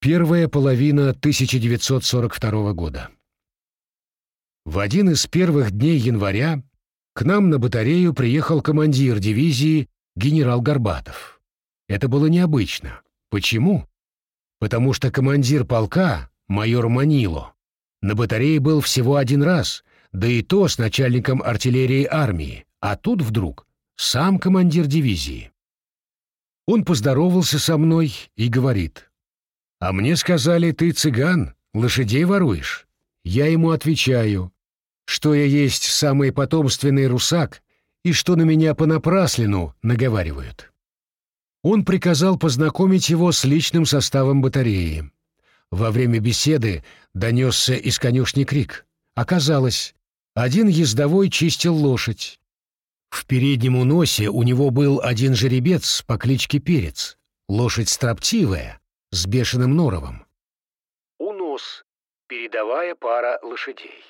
Первая половина 1942 года. В один из первых дней января к нам на батарею приехал командир дивизии генерал Горбатов. Это было необычно. Почему? Потому что командир полка, майор Манило, на батарее был всего один раз, да и то с начальником артиллерии армии, а тут вдруг сам командир дивизии. Он поздоровался со мной и говорит, «А мне сказали, ты цыган, лошадей воруешь». Я ему отвечаю, что я есть самый потомственный русак и что на меня понапраслину наговаривают. Он приказал познакомить его с личным составом батареи. Во время беседы донесся из конюшни крик. Оказалось, один ездовой чистил лошадь. В переднем уносе у него был один жеребец по кличке Перец, лошадь строптивая, с бешеным норовом. Унос — передовая пара лошадей.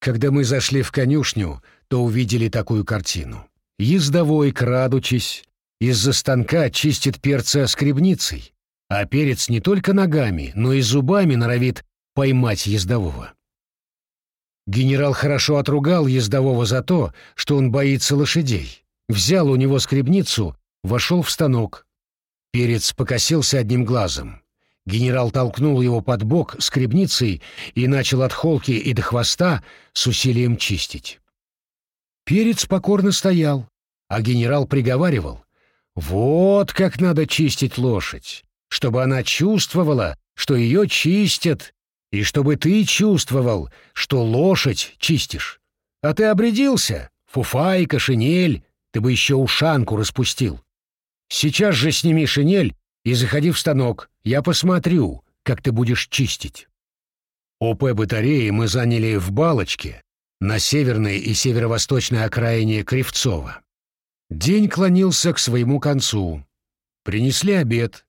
Когда мы зашли в конюшню, то увидели такую картину. Ездовой, крадучись, из-за станка чистит перца скребницей, а перец не только ногами, но и зубами норовит поймать ездового. Генерал хорошо отругал ездового за то, что он боится лошадей. Взял у него скребницу, вошел в станок. Перец покосился одним глазом. Генерал толкнул его под бок скребницей и начал от холки и до хвоста с усилием чистить. Перец покорно стоял, а генерал приговаривал, «Вот как надо чистить лошадь, чтобы она чувствовала, что ее чистят, и чтобы ты чувствовал, что лошадь чистишь. А ты обрядился, фуфайка, шинель, ты бы еще ушанку распустил. Сейчас же сними шинель и заходи в станок, я посмотрю, как ты будешь чистить». ОП батареи мы заняли в Балочке, на северной и северо-восточной окраине Кривцова. День клонился к своему концу. Принесли обед,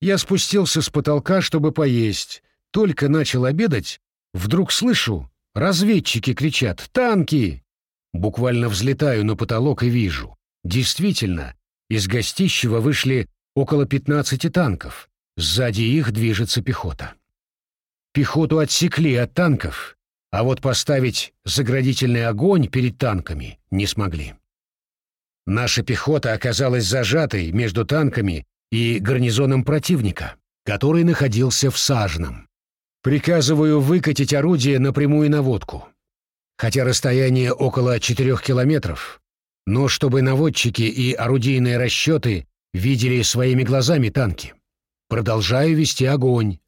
я спустился с потолка, чтобы поесть. Только начал обедать, вдруг слышу, разведчики кричат «Танки!». Буквально взлетаю на потолок и вижу. Действительно, из гостищего вышли около 15 танков. Сзади их движется пехота. Пехоту отсекли от танков, а вот поставить заградительный огонь перед танками не смогли. Наша пехота оказалась зажатой между танками и гарнизоном противника, который находился в Сажном. Приказываю выкатить орудие на прямую наводку. Хотя расстояние около 4 километров, но чтобы наводчики и орудийные расчеты видели своими глазами танки. Продолжаю вести огонь.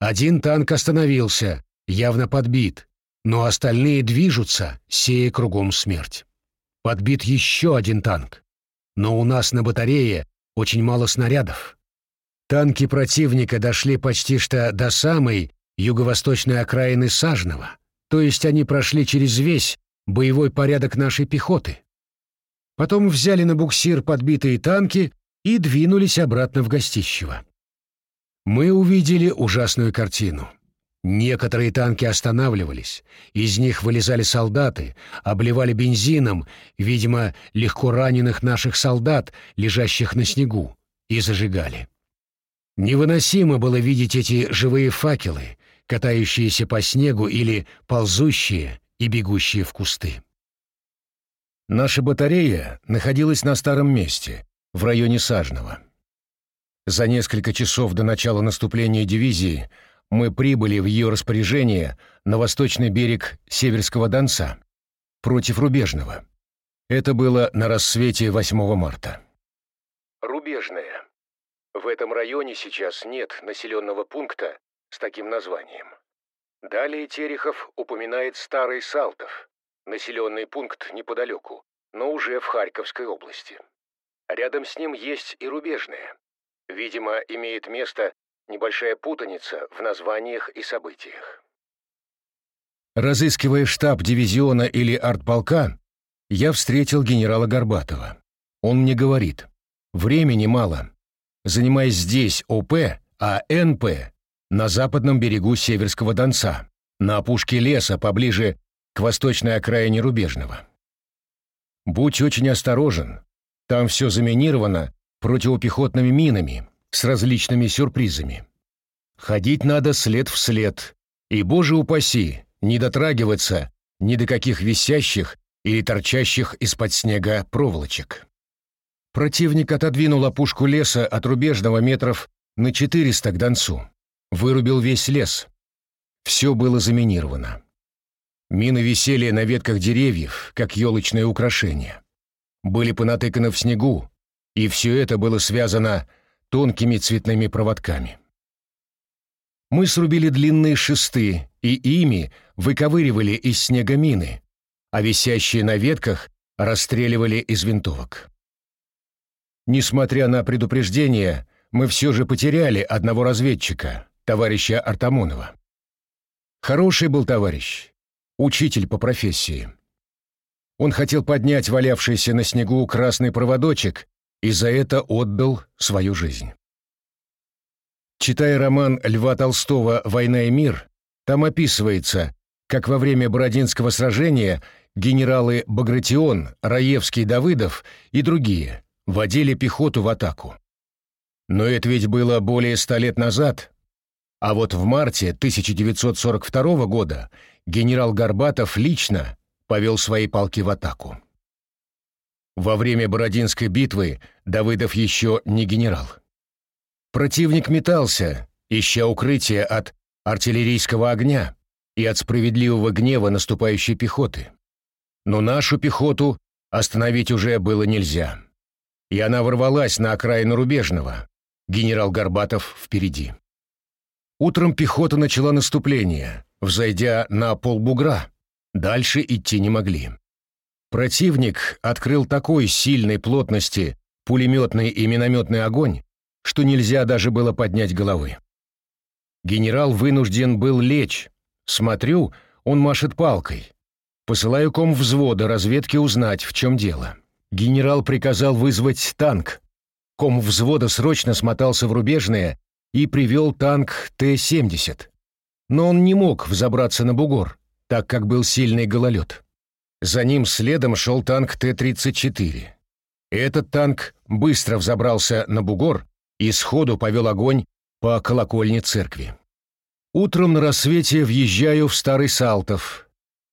Один танк остановился, явно подбит, но остальные движутся, сея кругом смерть. Подбит еще один танк. Но у нас на батарее очень мало снарядов. Танки противника дошли почти что до самой юго-восточной окраины Сажного, то есть они прошли через весь боевой порядок нашей пехоты. Потом взяли на буксир подбитые танки и двинулись обратно в Гостищево. Мы увидели ужасную картину. Некоторые танки останавливались, из них вылезали солдаты, обливали бензином, видимо, легко раненых наших солдат, лежащих на снегу, и зажигали. Невыносимо было видеть эти живые факелы, катающиеся по снегу или ползущие и бегущие в кусты. Наша батарея находилась на старом месте, в районе Сажного. За несколько часов до начала наступления дивизии мы прибыли в ее распоряжение на восточный берег Северского Донца, против Рубежного. Это было на рассвете 8 марта. Рубежная. В этом районе сейчас нет населенного пункта с таким названием. Далее Терехов упоминает Старый Салтов, населенный пункт неподалеку, но уже в Харьковской области. Рядом с ним есть и Рубежная. Видимо, имеет место Небольшая путаница в названиях и событиях. Разыскивая штаб дивизиона или артполка, я встретил генерала Горбатова. Он мне говорит, времени мало. Занимаясь здесь ОП, а НП на западном берегу Северского Донца, на опушке леса поближе к восточной окраине Рубежного. Будь очень осторожен, там все заминировано противопехотными минами, с различными сюрпризами. Ходить надо след в след, и, боже упаси, не дотрагиваться ни до каких висящих или торчащих из-под снега проволочек. Противник отодвинул опушку леса от рубежного метров на 400 к Донцу. Вырубил весь лес. Все было заминировано. Мины висели на ветках деревьев, как елочные украшения. Были понатыканы в снегу, и все это было связано тонкими цветными проводками. Мы срубили длинные шесты, и ими выковыривали из снега мины, а висящие на ветках расстреливали из винтовок. Несмотря на предупреждение, мы все же потеряли одного разведчика, товарища Артамонова. Хороший был товарищ, учитель по профессии. Он хотел поднять валявшийся на снегу красный проводочек и за это отдал свою жизнь. Читая роман Льва Толстого «Война и мир», там описывается, как во время Бородинского сражения генералы Багратион, Раевский, Давыдов и другие водили пехоту в атаку. Но это ведь было более ста лет назад. А вот в марте 1942 года генерал Горбатов лично повел свои полки в атаку. Во время Бородинской битвы Давыдов еще не генерал. Противник метался, ища укрытие от артиллерийского огня и от справедливого гнева наступающей пехоты. Но нашу пехоту остановить уже было нельзя. И она ворвалась на окраину Рубежного. Генерал Горбатов впереди. Утром пехота начала наступление, взойдя на полбугра. Дальше идти не могли. Противник открыл такой сильной плотности пулеметный и минометный огонь, что нельзя даже было поднять головы. Генерал вынужден был лечь. Смотрю, он машет палкой. Посылаю ком взвода разведки узнать, в чем дело. Генерал приказал вызвать танк. Ком взвода срочно смотался в рубежное и привел танк Т-70. Но он не мог взобраться на бугор, так как был сильный гололед. За ним следом шел танк Т-34. Этот танк быстро взобрался на бугор и сходу повел огонь по колокольне церкви. Утром на рассвете въезжаю в Старый Салтов.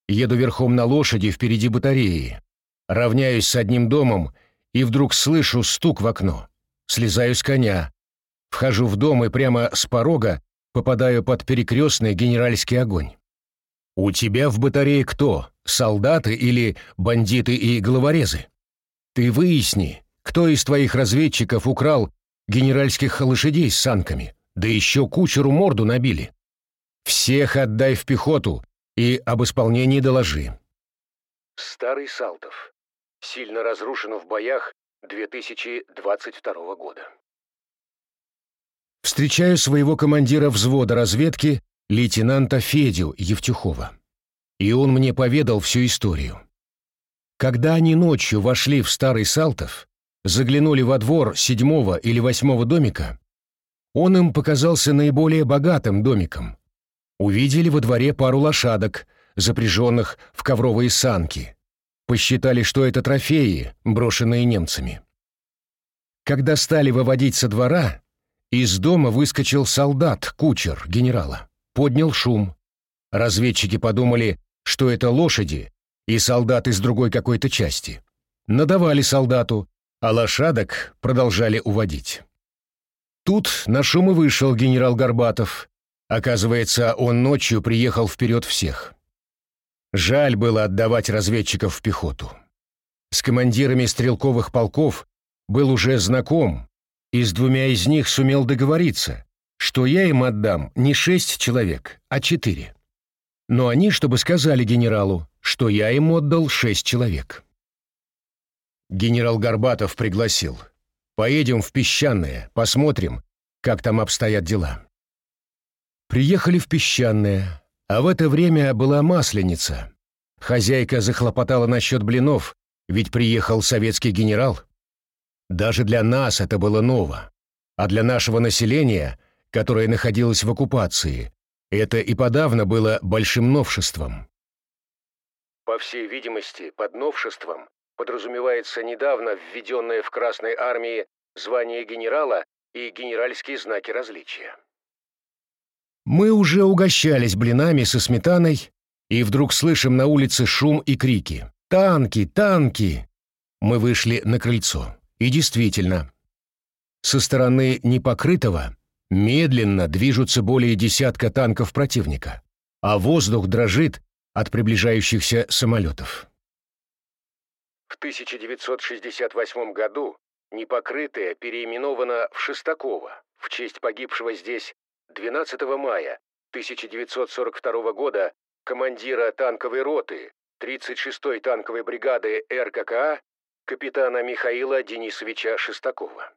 Еду верхом на лошади впереди батареи. Равняюсь с одним домом и вдруг слышу стук в окно. Слезаю с коня. Вхожу в дом и прямо с порога попадаю под перекрестный генеральский огонь. «У тебя в батарее кто? Солдаты или бандиты и головорезы? Ты выясни, кто из твоих разведчиков украл генеральских лошадей с санками?» Да еще кучеру морду набили. Всех отдай в пехоту и об исполнении доложи. Старый Салтов. Сильно разрушен в боях 2022 года. Встречаю своего командира взвода разведки, лейтенанта Федю Евтюхова. И он мне поведал всю историю. Когда они ночью вошли в Старый Салтов, заглянули во двор седьмого или восьмого домика, он им показался наиболее богатым домиком. Увидели во дворе пару лошадок, запряженных в ковровые санки. Посчитали, что это трофеи, брошенные немцами. Когда стали выводить со двора, из дома выскочил солдат, кучер генерала. Поднял шум. Разведчики подумали, что это лошади и солдат из другой какой-то части. Надавали солдату, а лошадок продолжали уводить. Тут на шум и вышел генерал Горбатов. Оказывается, он ночью приехал вперед всех. Жаль было отдавать разведчиков в пехоту. С командирами стрелковых полков был уже знаком, и с двумя из них сумел договориться, что я им отдам не шесть человек, а четыре. Но они, чтобы сказали генералу, что я им отдал шесть человек. Генерал Горбатов пригласил. Поедем в Песчаное, посмотрим, как там обстоят дела. Приехали в Песчаное, а в это время была Масленица. Хозяйка захлопотала насчет блинов, ведь приехал советский генерал. Даже для нас это было ново, а для нашего населения, которое находилось в оккупации, это и подавно было большим новшеством. По всей видимости, под новшеством подразумевается недавно введенное в Красной армии звание генерала и генеральские знаки различия. Мы уже угощались блинами со сметаной, и вдруг слышим на улице шум и крики. «Танки! Танки!» Мы вышли на крыльцо. И действительно, со стороны непокрытого медленно движутся более десятка танков противника, а воздух дрожит от приближающихся самолетов. В 1968 году непокрытое переименовано в Шестаково в честь погибшего здесь 12 мая 1942 года командира танковой роты 36-й танковой бригады РККА капитана Михаила Денисовича Шестакова.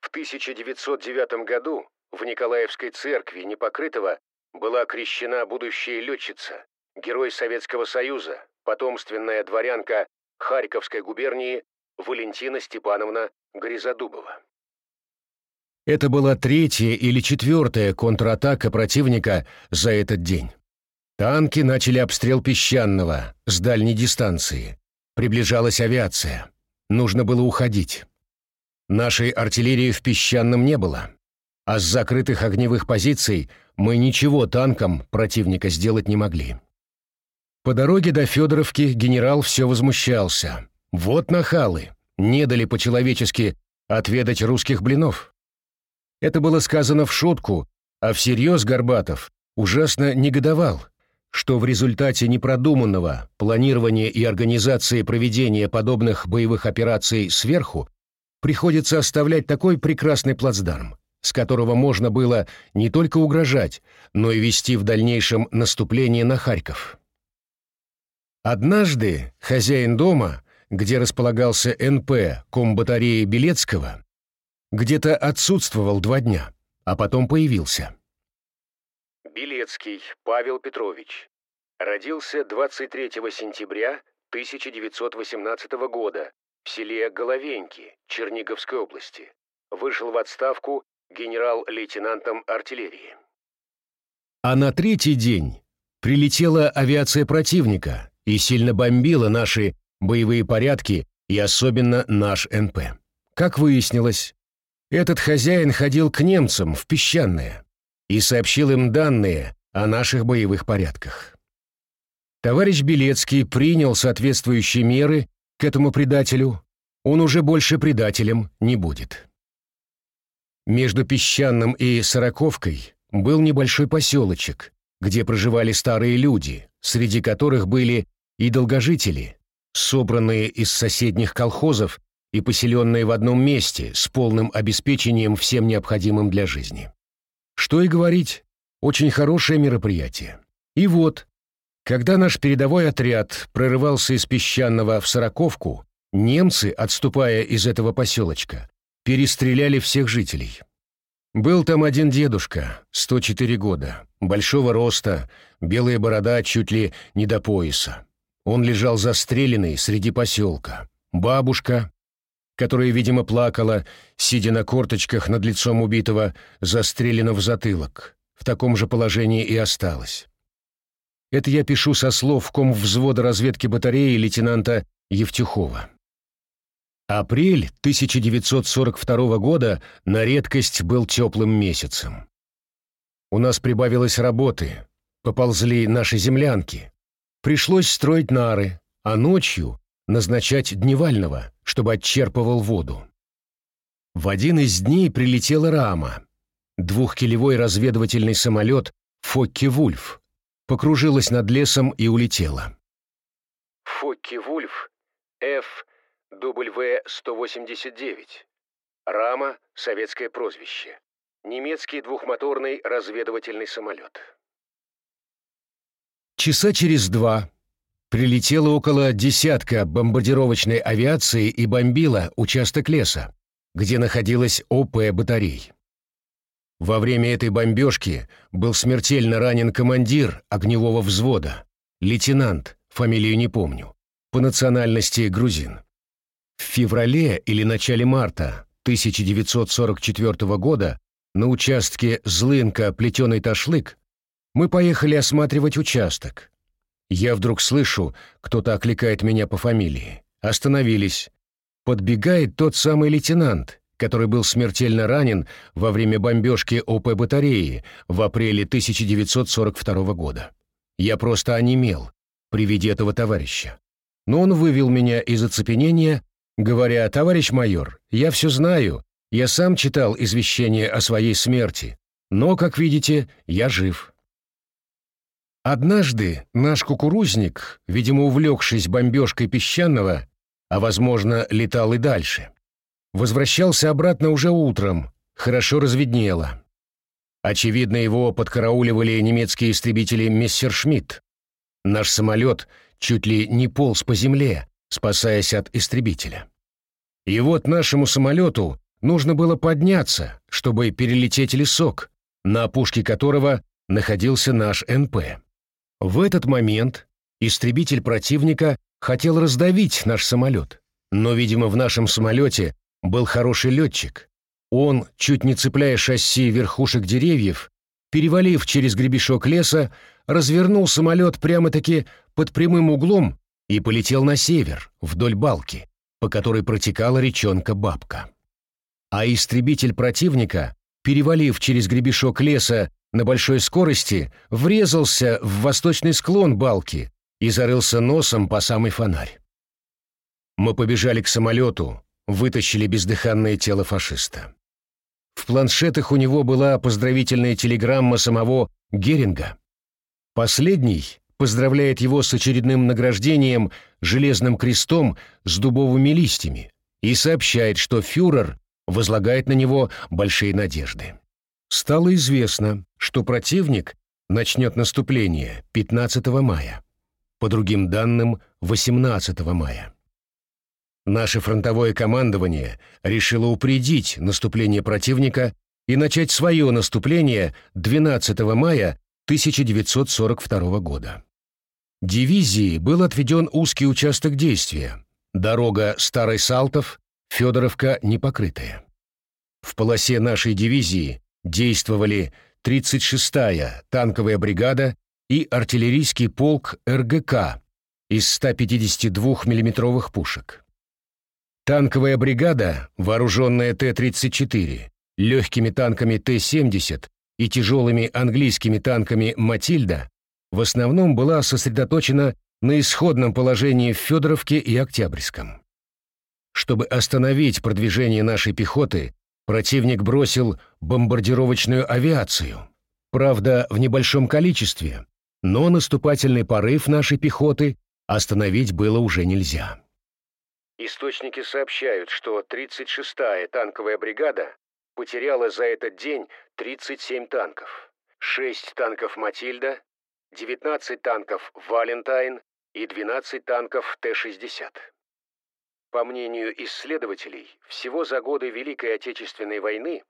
В 1909 году в Николаевской церкви Непокрытого была крещена будущая летчица, герой Советского Союза, потомственная дворянка Харьковской губернии Валентина Степановна Гризодубова. Это была третья или четвертая контратака противника за этот день. Танки начали обстрел песчаного с дальней дистанции. Приближалась авиация. Нужно было уходить. Нашей артиллерии в песчаном не было. А с закрытых огневых позиций мы ничего танкам противника сделать не могли. По дороге до Федоровки генерал все возмущался. Вот нахалы, не дали по-человечески отведать русских блинов. Это было сказано в шутку, а всерьез Горбатов ужасно негодовал, что в результате непродуманного планирования и организации проведения подобных боевых операций сверху приходится оставлять такой прекрасный плацдарм, с которого можно было не только угрожать, но и вести в дальнейшем наступление на Харьков. Однажды хозяин дома, где располагался НП комбатареи Белецкого, где-то отсутствовал два дня, а потом появился. Белецкий Павел Петрович. Родился 23 сентября 1918 года в селе Головеньки Черниговской области. Вышел в отставку генерал-лейтенантом артиллерии. А на третий день прилетела авиация противника и сильно бомбила наши боевые порядки и особенно наш НП. Как выяснилось, этот хозяин ходил к немцам в песчаное и сообщил им данные о наших боевых порядках. Товарищ Белецкий принял соответствующие меры к этому предателю, он уже больше предателем не будет. Между Песчаным и Сороковкой был небольшой поселочек, где проживали старые люди, среди которых были и долгожители, собранные из соседних колхозов и поселенные в одном месте с полным обеспечением всем необходимым для жизни. Что и говорить, очень хорошее мероприятие. И вот, когда наш передовой отряд прорывался из Песчаного в Сороковку, немцы, отступая из этого поселочка, перестреляли всех жителей. Был там один дедушка, 104 года, большого роста, белая борода чуть ли не до пояса. Он лежал застреленный среди поселка. Бабушка, которая, видимо, плакала, сидя на корточках над лицом убитого, застрелена в затылок. В таком же положении и осталась. Это я пишу со слов ком взвода разведки батареи лейтенанта Евтюхова. Апрель 1942 года на редкость был теплым месяцем. У нас прибавилось работы, поползли наши землянки. Пришлось строить нары, а ночью назначать дневального, чтобы отчерпывал воду. В один из дней прилетела рама, двухкилевой разведывательный самолет «Фокке-Вульф», покружилась над лесом и улетела. «Фокке-Вульф» FW-189. Рама — советское прозвище. Немецкий двухмоторный разведывательный самолет. Часа через два прилетело около десятка бомбардировочной авиации и бомбило участок леса, где находилась ОП батарей. Во время этой бомбежки был смертельно ранен командир огневого взвода, лейтенант, фамилию не помню, по национальности грузин. В феврале или начале марта 1944 года на участке Злынка-Плетеный Ташлык мы поехали осматривать участок, я вдруг слышу, кто-то окликает меня по фамилии. Остановились. Подбегает тот самый лейтенант, который был смертельно ранен во время бомбежки ОП батареи в апреле 1942 года. Я просто онемел при виде этого товарища. Но он вывел меня из оцепенения, говоря, «Товарищ майор, я все знаю, я сам читал извещение о своей смерти, но, как видите, я жив». Однажды наш кукурузник, видимо, увлекшись бомбежкой песчаного, а, возможно, летал и дальше, возвращался обратно уже утром, хорошо разведнело. Очевидно, его подкарауливали немецкие истребители «Мессершмитт». Наш самолет чуть ли не полз по земле, спасаясь от истребителя. И вот нашему самолету нужно было подняться, чтобы перелететь лесок, на опушке которого находился наш НП. В этот момент истребитель противника хотел раздавить наш самолет, но, видимо, в нашем самолете был хороший летчик. Он, чуть не цепляя шасси верхушек деревьев, перевалив через гребешок леса, развернул самолет прямо-таки под прямым углом и полетел на север, вдоль балки, по которой протекала речонка Бабка. А истребитель противника, перевалив через гребешок леса на большой скорости врезался в восточный склон балки и зарылся носом по самый фонарь. Мы побежали к самолету, вытащили бездыханное тело фашиста. В планшетах у него была поздравительная телеграмма самого Геринга. Последний поздравляет его с очередным награждением железным крестом с дубовыми листьями и сообщает, что фюрер возлагает на него большие надежды. Стало известно, что противник начнет наступление 15 мая, по другим данным 18 мая. Наше фронтовое командование решило упредить наступление противника и начать свое наступление 12 мая 1942 года. Дивизии был отведен узкий участок действия, дорога Старый Салтов, Федоровка непокрытая. В полосе нашей дивизии действовали 36-я танковая бригада и артиллерийский полк РГК из 152 миллиметровых пушек. Танковая бригада, вооруженная Т-34, легкими танками Т-70 и тяжелыми английскими танками «Матильда», в основном была сосредоточена на исходном положении в Федоровке и Октябрьском. Чтобы остановить продвижение нашей пехоты, Противник бросил бомбардировочную авиацию, правда, в небольшом количестве, но наступательный порыв нашей пехоты остановить было уже нельзя. Источники сообщают, что 36-я танковая бригада потеряла за этот день 37 танков, 6 танков «Матильда», 19 танков «Валентайн» и 12 танков Т-60. По мнению исследователей, всего за годы Великой Отечественной войны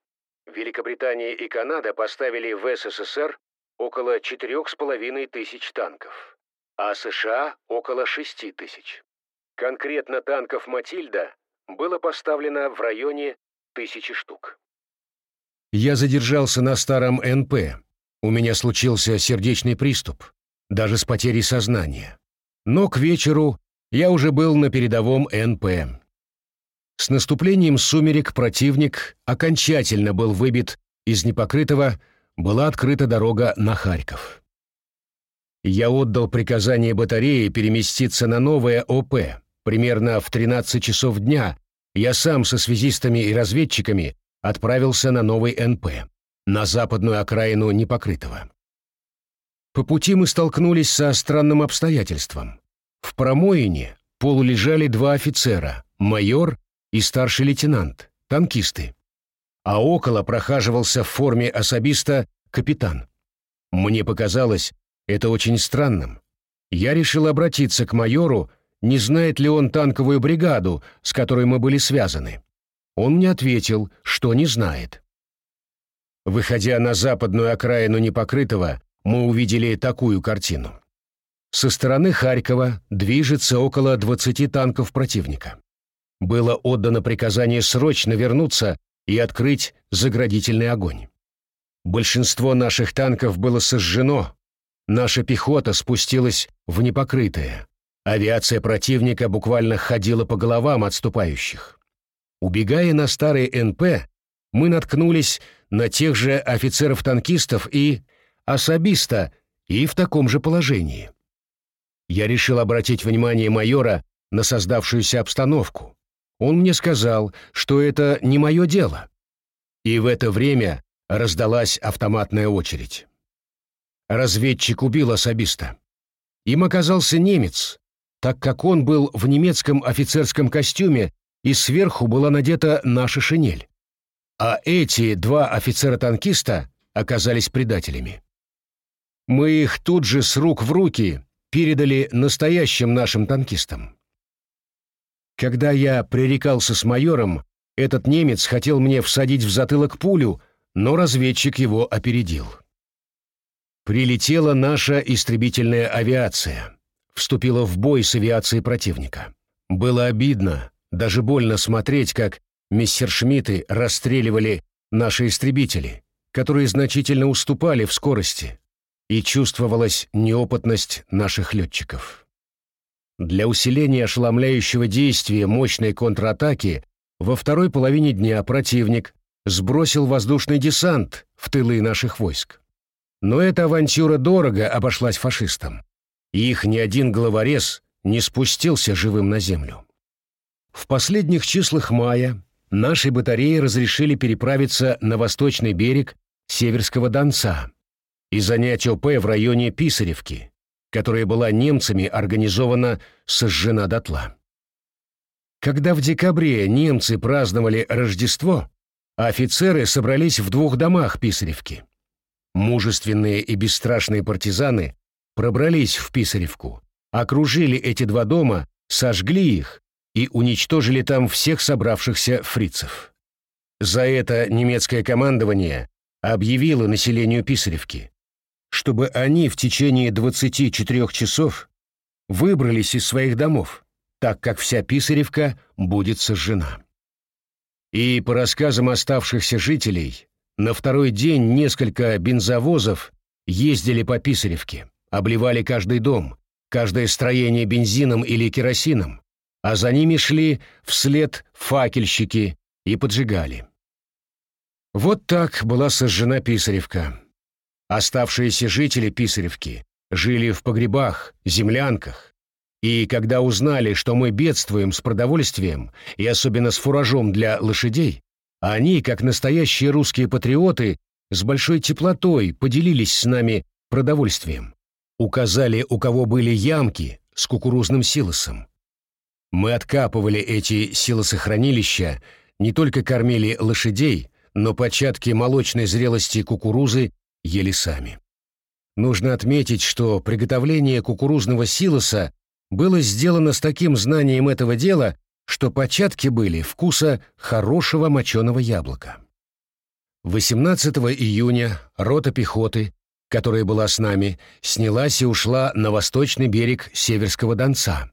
Великобритания и Канада поставили в СССР около 4,5 тысяч танков, а США около 6 тысяч. Конкретно танков «Матильда» было поставлено в районе тысячи штук. Я задержался на старом НП. У меня случился сердечный приступ, даже с потерей сознания. Но к вечеру я уже был на передовом НП. С наступлением сумерек противник окончательно был выбит из непокрытого, была открыта дорога на Харьков. Я отдал приказание батарее переместиться на новое ОП. Примерно в 13 часов дня я сам со связистами и разведчиками отправился на новый НП, на западную окраину непокрытого. По пути мы столкнулись со странным обстоятельством. В промоине полулежали два офицера, майор и старший лейтенант, танкисты. А около прохаживался в форме особиста капитан. Мне показалось это очень странным. Я решил обратиться к майору, не знает ли он танковую бригаду, с которой мы были связаны. Он мне ответил, что не знает. Выходя на западную окраину Непокрытого, мы увидели такую картину. Со стороны Харькова движется около 20 танков противника. Было отдано приказание срочно вернуться и открыть заградительный огонь. Большинство наших танков было сожжено, наша пехота спустилась в непокрытое. Авиация противника буквально ходила по головам отступающих. Убегая на старый НП, мы наткнулись на тех же офицеров-танкистов и особиста и в таком же положении. Я решил обратить внимание майора на создавшуюся обстановку. Он мне сказал, что это не мое дело. И в это время раздалась автоматная очередь. Разведчик убил особиста. Им оказался немец, так как он был в немецком офицерском костюме и сверху была надета наша шинель. А эти два офицера-танкиста оказались предателями. Мы их тут же с рук в руки передали настоящим нашим танкистам. Когда я пререкался с майором, этот немец хотел мне всадить в затылок пулю, но разведчик его опередил. Прилетела наша истребительная авиация. Вступила в бой с авиацией противника. Было обидно, даже больно смотреть, как мессершмитты расстреливали наши истребители, которые значительно уступали в скорости, и чувствовалась неопытность наших летчиков. Для усиления ошеломляющего действия мощной контратаки во второй половине дня противник сбросил воздушный десант в тылы наших войск. Но эта авантюра дорого обошлась фашистам. Их ни один головорез не спустился живым на землю. В последних числах мая наши батареи разрешили переправиться на восточный берег Северского Донца и занять ОП в районе Писаревки, которая была немцами организована сожжена дотла. Когда в декабре немцы праздновали Рождество, офицеры собрались в двух домах Писаревки. Мужественные и бесстрашные партизаны пробрались в Писаревку, окружили эти два дома, сожгли их и уничтожили там всех собравшихся фрицев. За это немецкое командование объявило населению Писаревки, чтобы они в течение 24 часов выбрались из своих домов, так как вся Писаревка будет сожжена. И по рассказам оставшихся жителей, на второй день несколько бензовозов ездили по Писаревке, обливали каждый дом, каждое строение бензином или керосином, а за ними шли вслед факельщики и поджигали. Вот так была сожжена Писаревка. Оставшиеся жители Писаревки жили в погребах, землянках, и когда узнали, что мы бедствуем с продовольствием и особенно с фуражом для лошадей, они, как настоящие русские патриоты, с большой теплотой поделились с нами продовольствием. Указали, у кого были ямки с кукурузным силосом. Мы откапывали эти силосохранилища, не только кормили лошадей, но початки молочной зрелости кукурузы ели сами. Нужно отметить, что приготовление кукурузного силоса было сделано с таким знанием этого дела, что початки были вкуса хорошего моченого яблока. 18 июня рота пехоты, которая была с нами, снялась и ушла на восточный берег Северского Донца.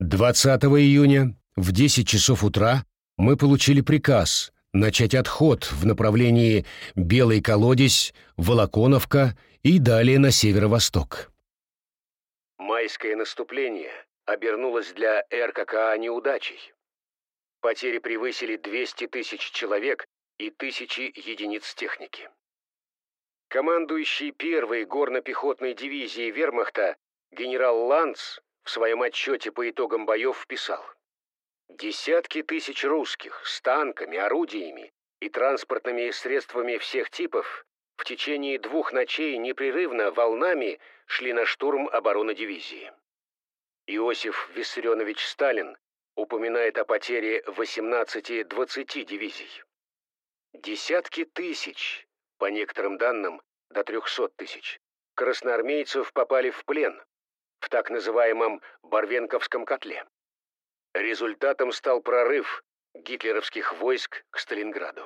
20 июня в 10 часов утра мы получили приказ начать отход в направлении Белый колодец, Волоконовка и далее на северо-восток. Майское наступление обернулось для РККА неудачей. Потери превысили 200 тысяч человек и тысячи единиц техники. Командующий первой горно-пехотной дивизией вермахта генерал Ланц в своем отчете по итогам боев вписал «Десятки тысяч русских с танками, орудиями и транспортными средствами всех типов в течение двух ночей непрерывно волнами шли на штурм обороны дивизии». Иосиф Виссарионович Сталин упоминает о потере 18-20 дивизий. Десятки тысяч, по некоторым данным, до 300 тысяч, красноармейцев попали в плен, в так называемом Барвенковском котле. Результатом стал прорыв гитлеровских войск к Сталинграду.